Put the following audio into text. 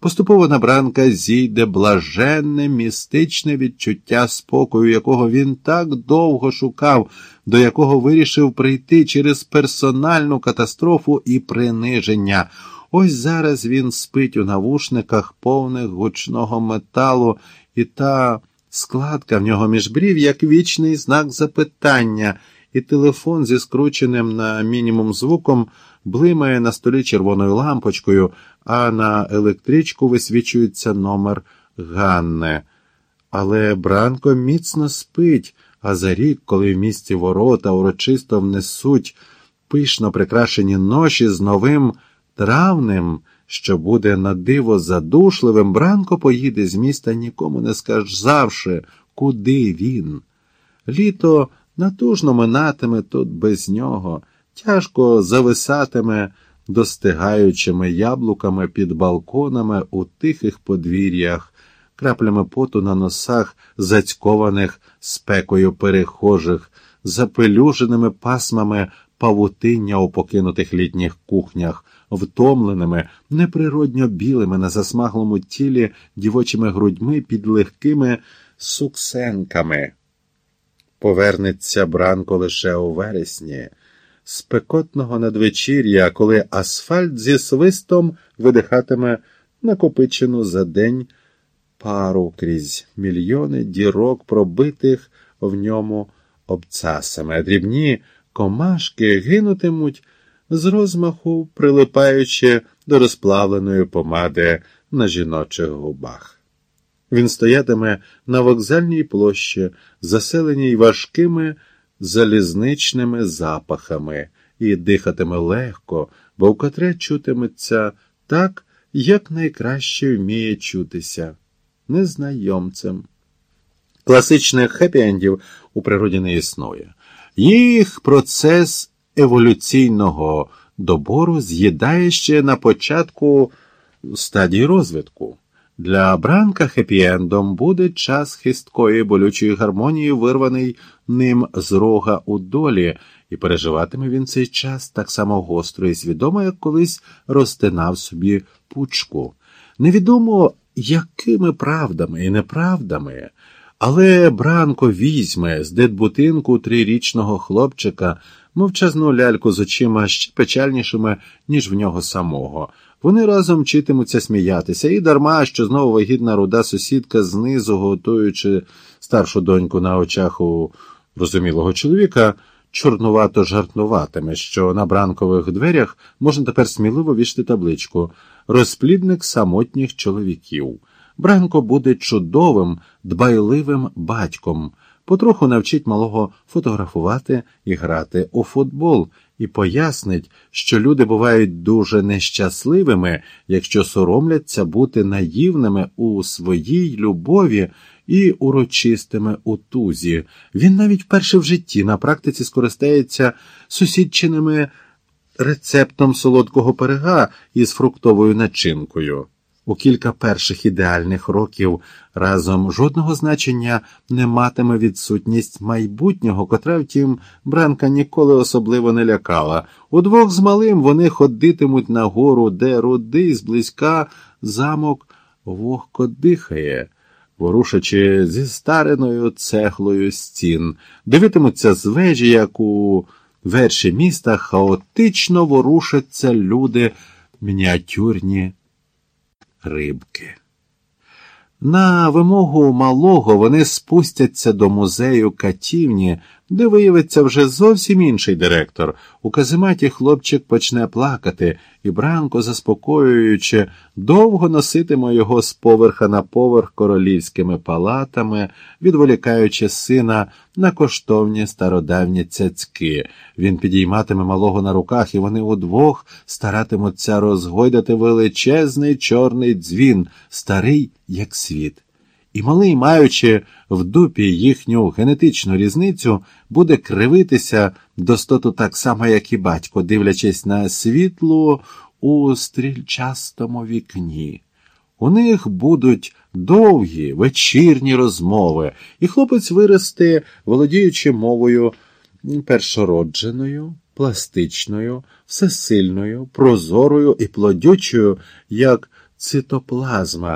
Поступово на Бранка зійде блаженне, містичне відчуття спокою, якого він так довго шукав, до якого вирішив прийти через персональну катастрофу і приниження. Ось зараз він спить у навушниках, повних гучного металу, і та складка в нього між брів, як вічний знак запитання, і телефон зі скрученим на мінімум звуком блимає на столі червоною лампочкою, а на електричку висвічується номер Ганне. Але Бранко міцно спить, а за рік, коли в місті ворота урочисто внесуть пишно прикрашені ноші з новим травнем, що буде на диво задушливим, Бранко поїде з міста, нікому не сказавши, куди він. Літо натужно минатиме тут без нього, тяжко зависатиме достигаючими яблуками під балконами у тихих подвір'ях, краплями поту на носах, зацькованих спекою перехожих, запелюженими пасмами павутиння у покинутих літніх кухнях, втомленими, неприродньо білими на засмаглому тілі дівочими грудьми під легкими суксенками. Повернеться Бранко лише у вересні, спекотного надвечір'я, коли асфальт зі свистом видихатиме накопичену за день пару крізь мільйони дірок, пробитих в ньому обцасами, дрібні комашки гинутимуть з розмаху, прилипаючи до розплавленої помади на жіночих губах. Він стоятиме на вокзальній площі, заселеній важкими залізничними запахами, і дихатиме легко, бо вкотре чутиметься так, як найкраще вміє чутися незнайомцем. Класичних хеппі-ендів у природі не існує. Їх процес еволюційного добору з'їдає ще на початку стадії розвитку. Для Бранка хеппі-ендом буде час хисткої болючої гармонії, вирваний ним з рога у долі, і переживатиме він цей час так само гостро і свідомо, як колись розтинав собі пучку. Невідомо, якими правдами і неправдами. Але Бранко візьме з дитбутинку трирічного хлопчика мовчазну ляльку з очима ще печальнішими, ніж в нього самого. Вони разом вчитимуться сміятися, і дарма, що знову вагітна руда сусідка знизу, готуючи старшу доньку на очах у розумілого чоловіка, чорнувато жартнуватиме, що на бранкових дверях можна тепер сміливо вішти табличку розплідник самотніх чоловіків. Бранко буде чудовим, дбайливим батьком, потроху навчить малого фотографувати і грати у футбол, і пояснить, що люди бувають дуже нещасливими, якщо соромляться бути наївними у своїй любові і урочистими у тузі. Він навіть вперше в житті на практиці скористається сусідчиними рецептом солодкого перега із фруктовою начинкою. У кілька перших ідеальних років разом жодного значення не матиме відсутність майбутнього, котра, втім, Бранка ніколи особливо не лякала. Удвох з малим вони ходитимуть на гору, де рудий зблизька замок вогко дихає, ворушачи зі стареною цеглою стін, дивитимуться з вежі, як у верші міста хаотично ворушаться люди мініатюрні рибки. На вимогу малого вони спустяться до музею катівні, де виявиться вже зовсім інший директор. У казематі хлопчик почне плакати, і Бранко, заспокоюючи, довго носитиме його з поверха на поверх королівськими палатами, відволікаючи сина на коштовні стародавні цяцьки. Він підійматиме малого на руках, і вони удвох старатимуться розгойдати величезний чорний дзвін, старий, як світ. І малий, маючи в дупі їхню генетичну різницю, буде кривитися достоту так само, як і батько, дивлячись на світло у стрільчастому вікні. У них будуть довгі вечірні розмови, і хлопець виросте, володіючи мовою першородженою, пластичною, всесильною, прозорою і плодючою, як цитоплазма,